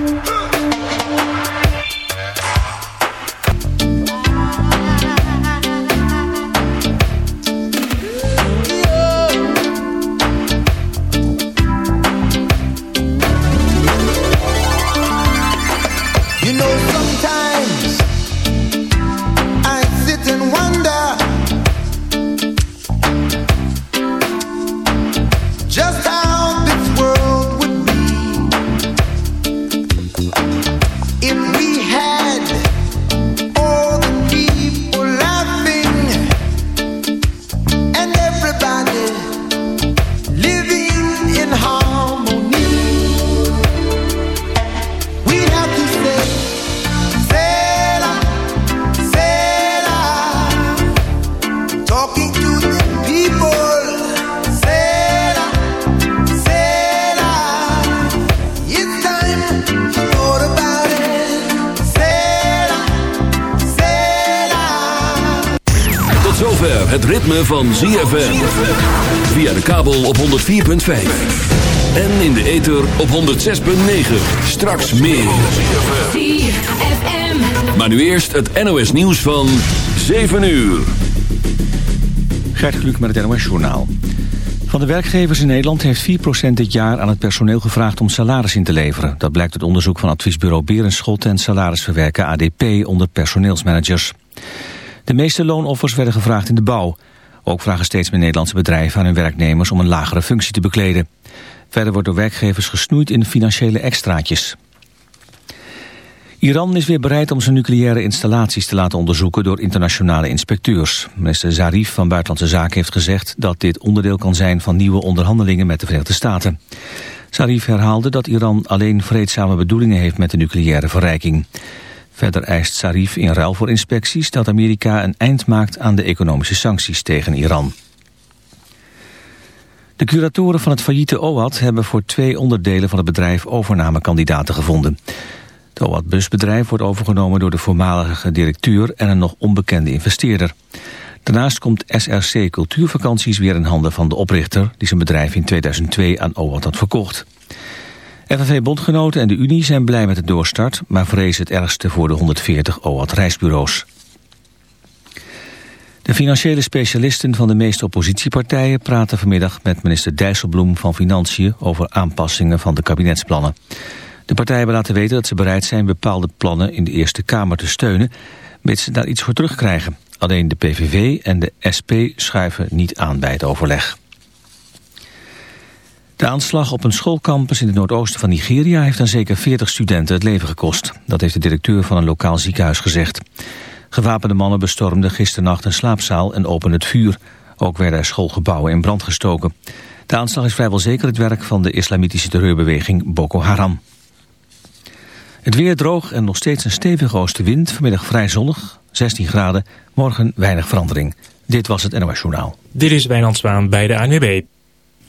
van ZFM. Via de kabel op 104.5. En in de ether op 106.9. Straks meer. ZFM. Maar nu eerst het NOS nieuws van 7 uur. Gert Kluk met het NOS Journaal. Van de werkgevers in Nederland heeft 4% dit jaar aan het personeel gevraagd om salaris in te leveren. Dat blijkt uit onderzoek van adviesbureau Berenschot en salarisverwerker ADP onder personeelsmanagers. De meeste loonoffers werden gevraagd in de bouw. Ook vragen steeds meer Nederlandse bedrijven aan hun werknemers om een lagere functie te bekleden. Verder wordt door werkgevers gesnoeid in financiële extraatjes. Iran is weer bereid om zijn nucleaire installaties te laten onderzoeken door internationale inspecteurs. Minister Zarif van Buitenlandse Zaken heeft gezegd dat dit onderdeel kan zijn van nieuwe onderhandelingen met de Verenigde Staten. Zarif herhaalde dat Iran alleen vreedzame bedoelingen heeft met de nucleaire verrijking. Verder eist Sarif in ruil voor inspecties dat Amerika een eind maakt aan de economische sancties tegen Iran. De curatoren van het failliete OAT hebben voor twee onderdelen van het bedrijf overnamekandidaten gevonden. Het OAT-busbedrijf wordt overgenomen door de voormalige directeur en een nog onbekende investeerder. Daarnaast komt SRC Cultuurvakanties weer in handen van de oprichter... die zijn bedrijf in 2002 aan OAT had verkocht. FNV-bondgenoten en de Unie zijn blij met de doorstart... maar vrezen het ergste voor de 140 OAT-reisbureaus. De financiële specialisten van de meeste oppositiepartijen... praten vanmiddag met minister Dijsselbloem van Financiën... over aanpassingen van de kabinetsplannen. De partijen hebben laten weten dat ze bereid zijn... bepaalde plannen in de Eerste Kamer te steunen... mits ze daar iets voor terugkrijgen. Alleen de PVV en de SP schuiven niet aan bij het overleg. De aanslag op een schoolcampus in het noordoosten van Nigeria heeft aan zeker 40 studenten het leven gekost. Dat heeft de directeur van een lokaal ziekenhuis gezegd. Gewapende mannen bestormden gisternacht een slaapzaal en openden het vuur. Ook werden er schoolgebouwen in brand gestoken. De aanslag is vrijwel zeker het werk van de islamitische terreurbeweging Boko Haram. Het weer droog en nog steeds een stevige oostenwind. Vanmiddag vrij zonnig, 16 graden. Morgen weinig verandering. Dit was het NOS Journaal. Dit is Wijnand Zwaan bij de ANWB.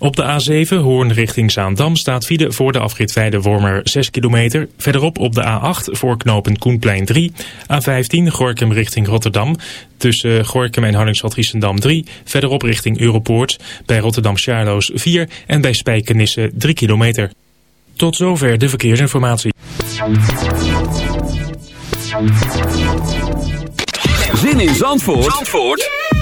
Op de A7 Hoorn richting Zaandam staat file voor de afrit Wormer 6 kilometer. Verderop op de A8 voor knooppunt Koenplein 3. A15 Gorkum richting Rotterdam. Tussen Gorkum en hardingsveld 3. Verderop richting Europoort. Bij Rotterdam Charloes 4. En bij Spijkenisse 3 kilometer. Tot zover de verkeersinformatie. Zin in Zandvoort, Zandvoort?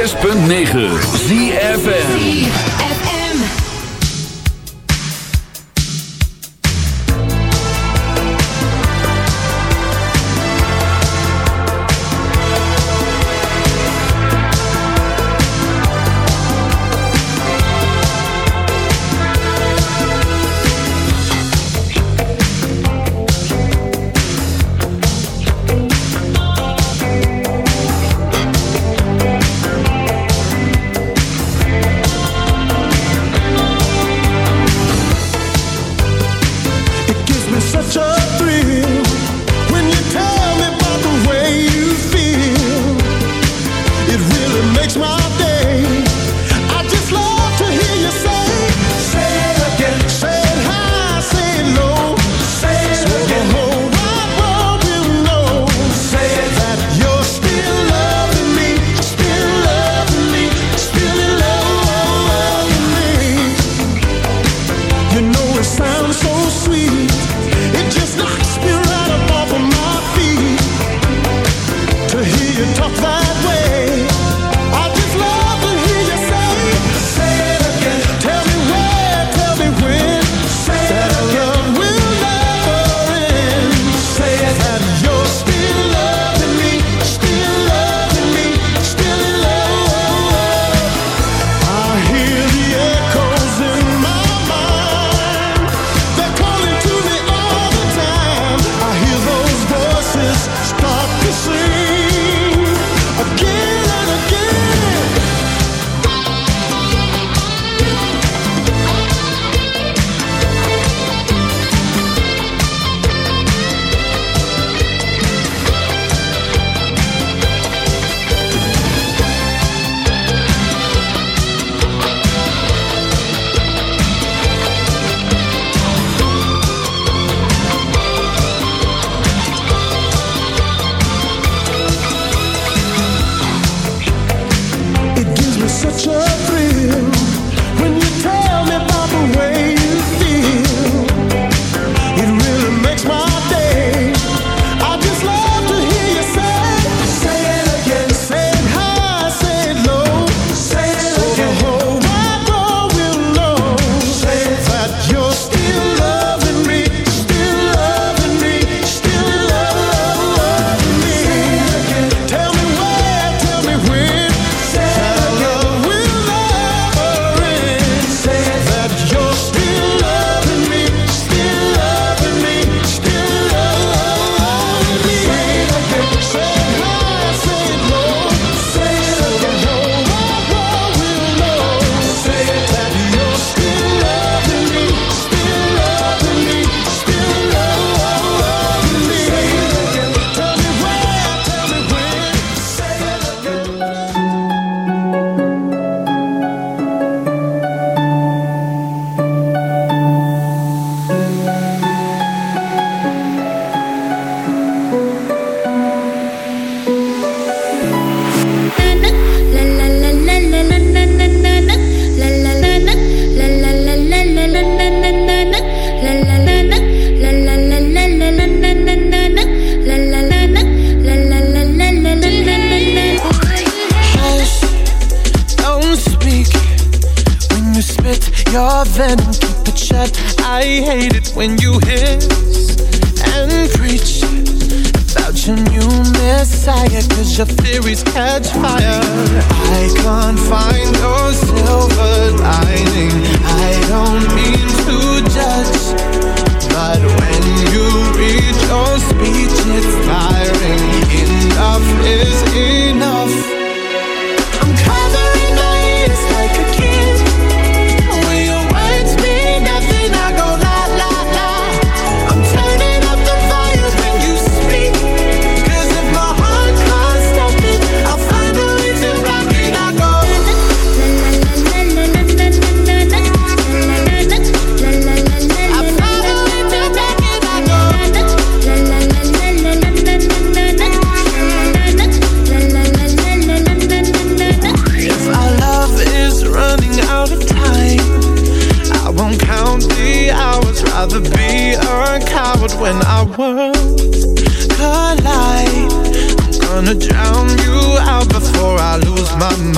106.9 ZFN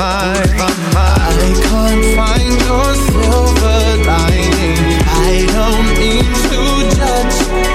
my, my, my I can't find your silver lining. I don't mean to judge.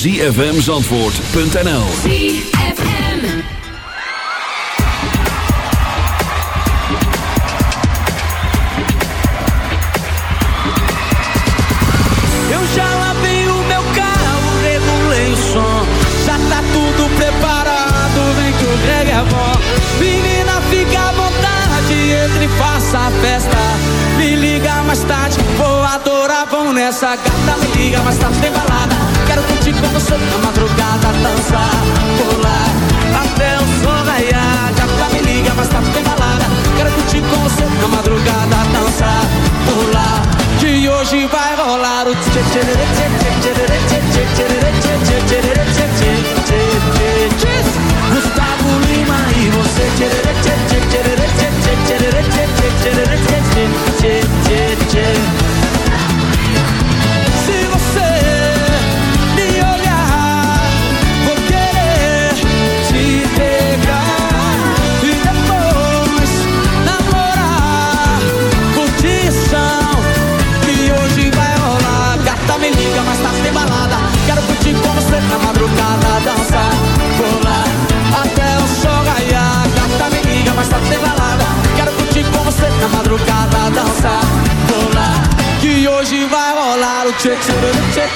zfmzandvoort.nl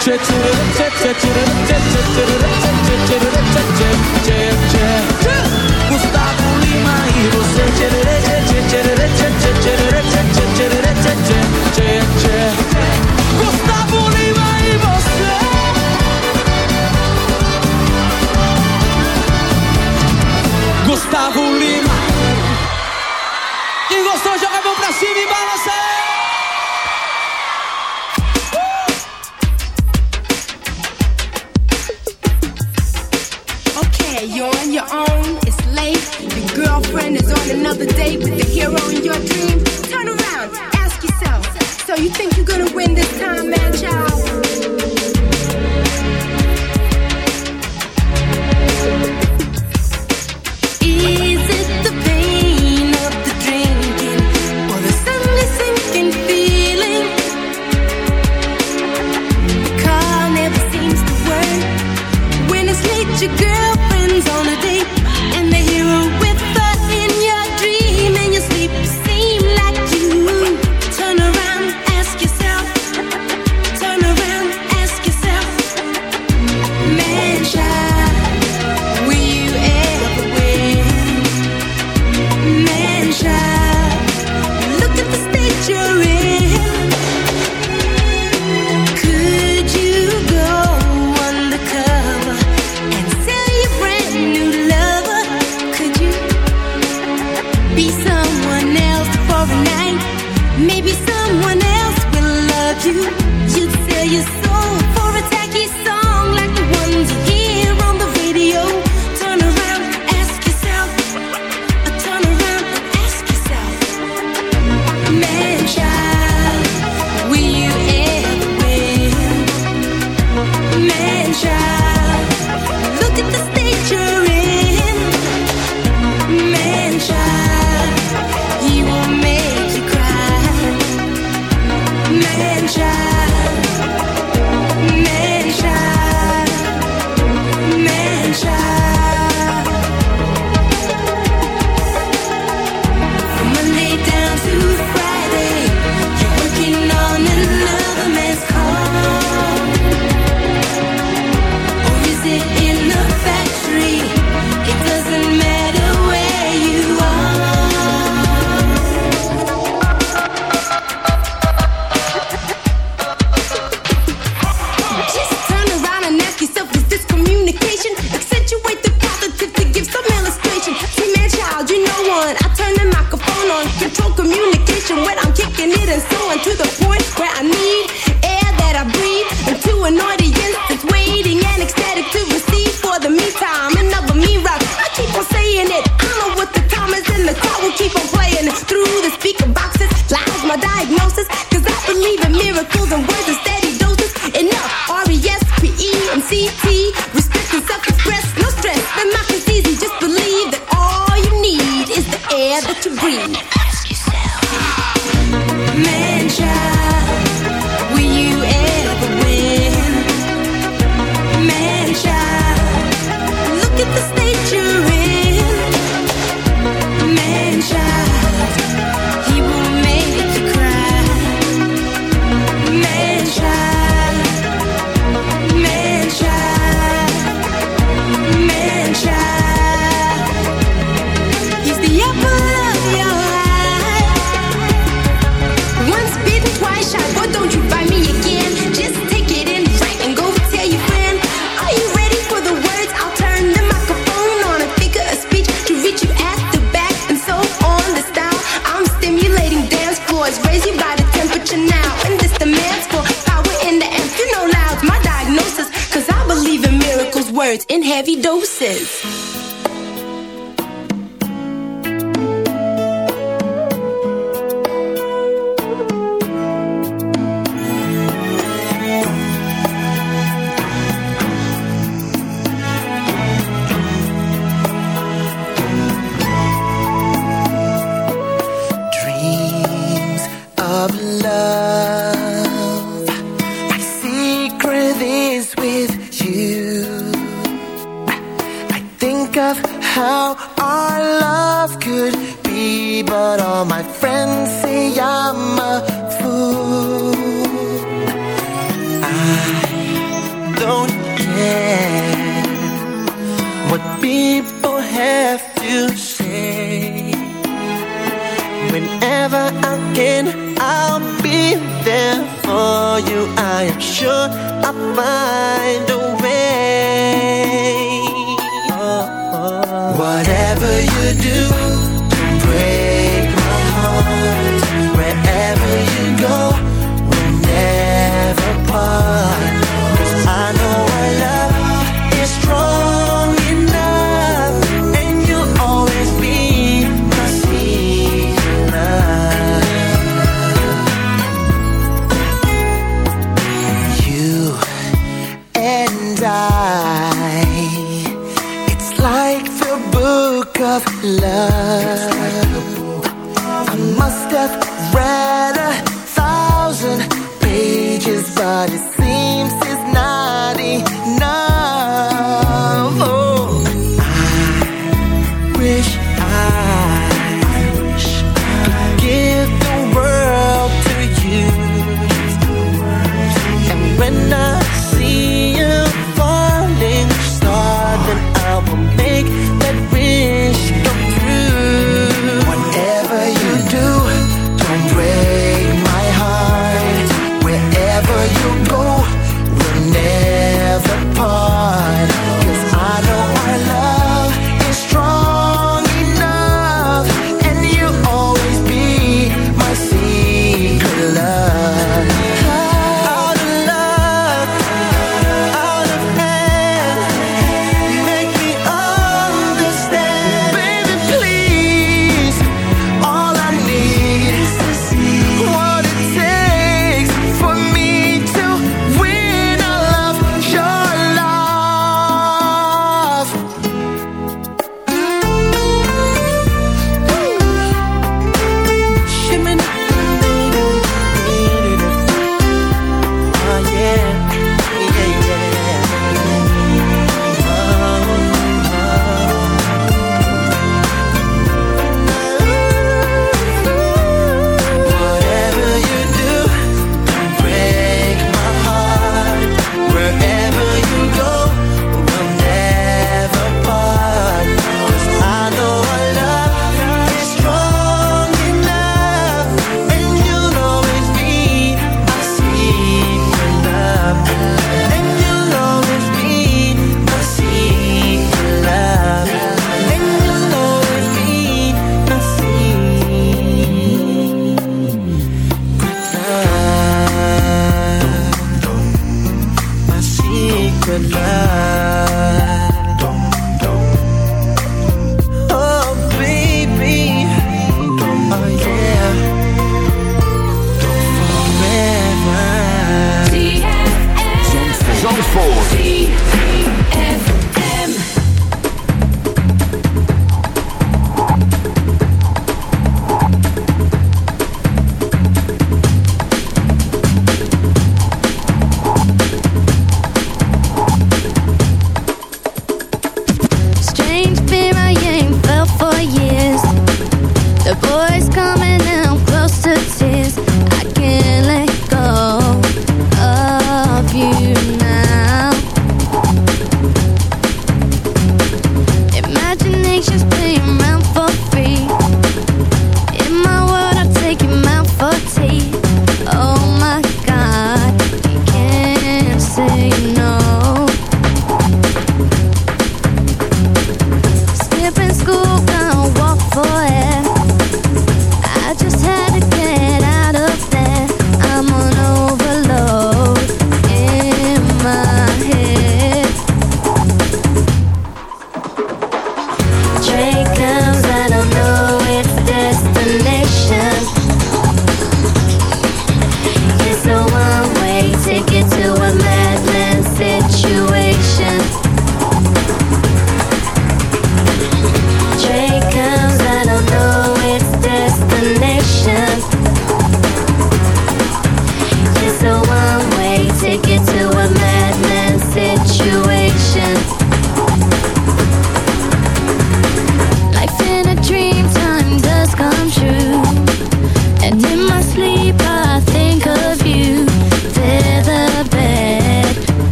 treated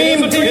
dream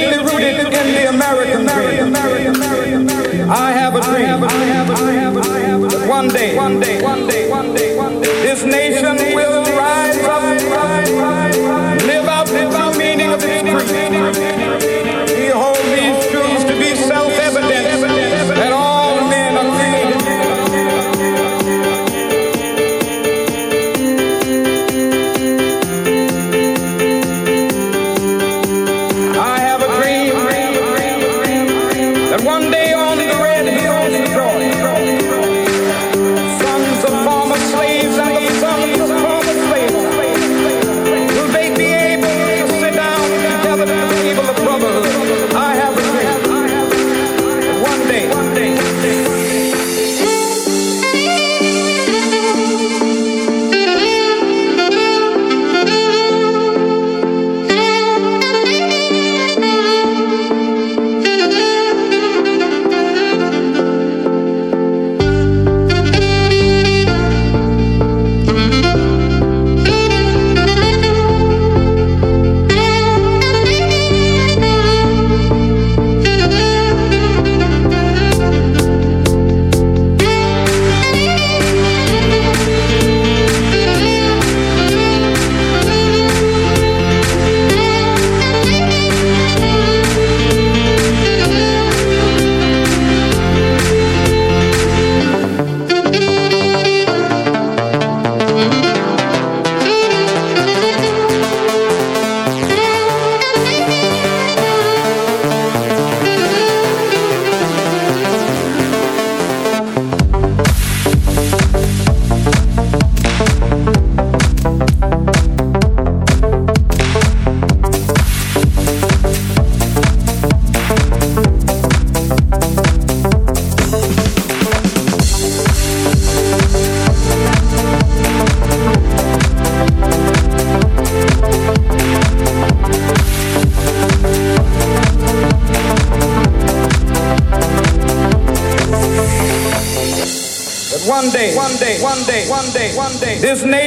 His name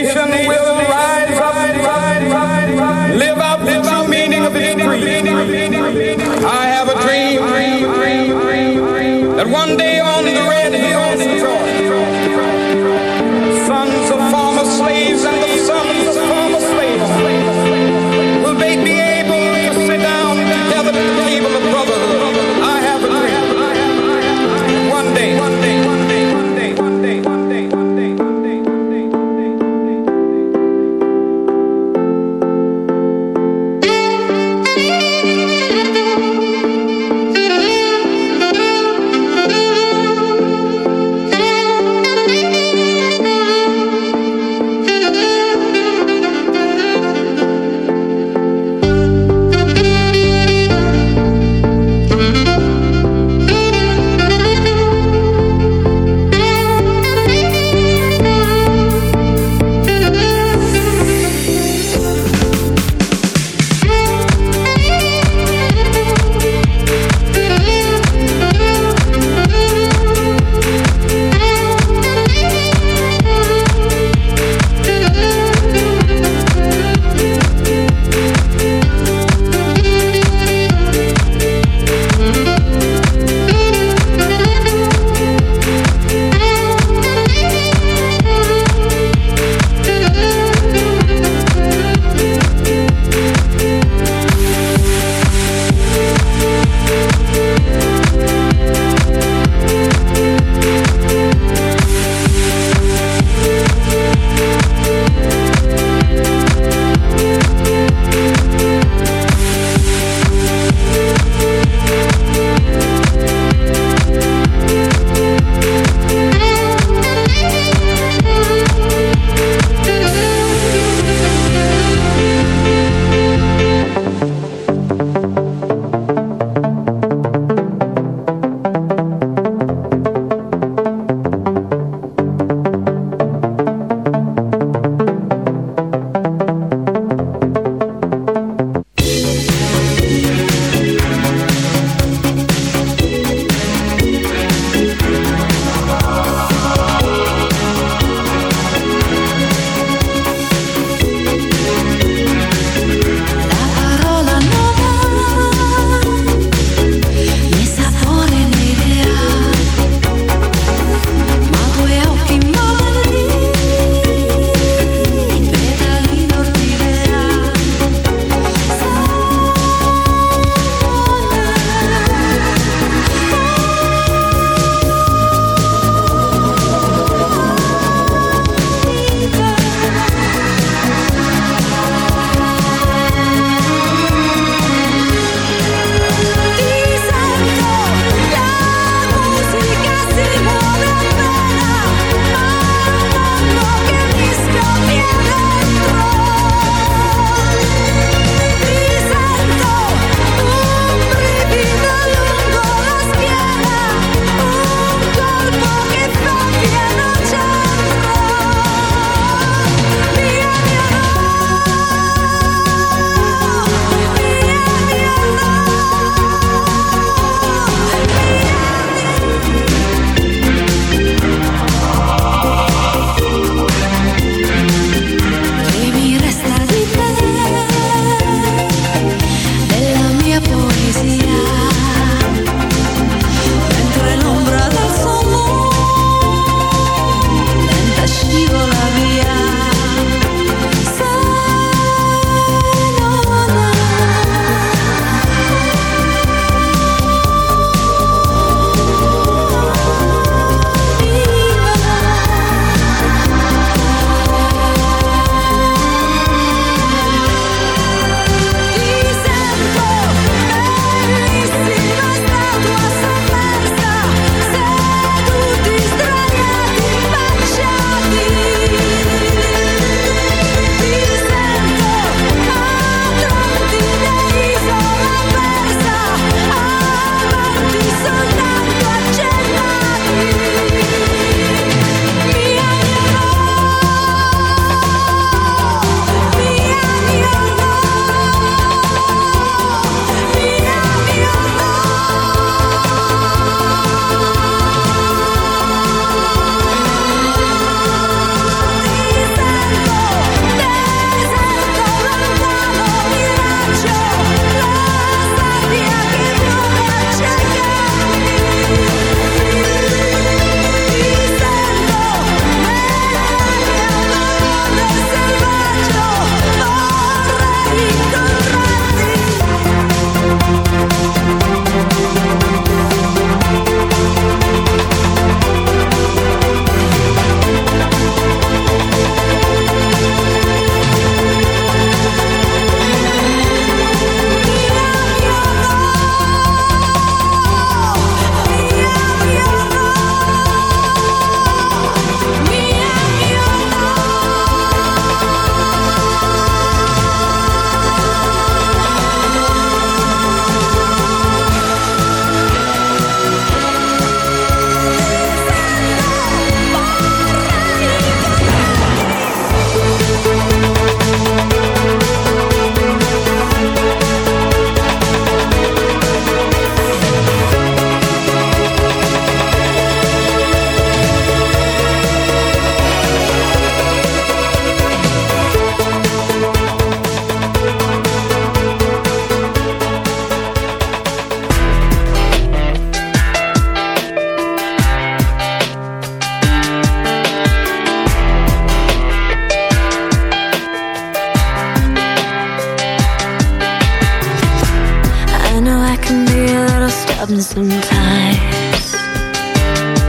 happens sometimes.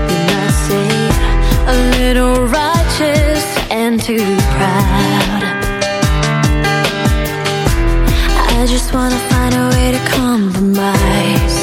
And I say a little righteous and too proud. I just wanna find a way to compromise.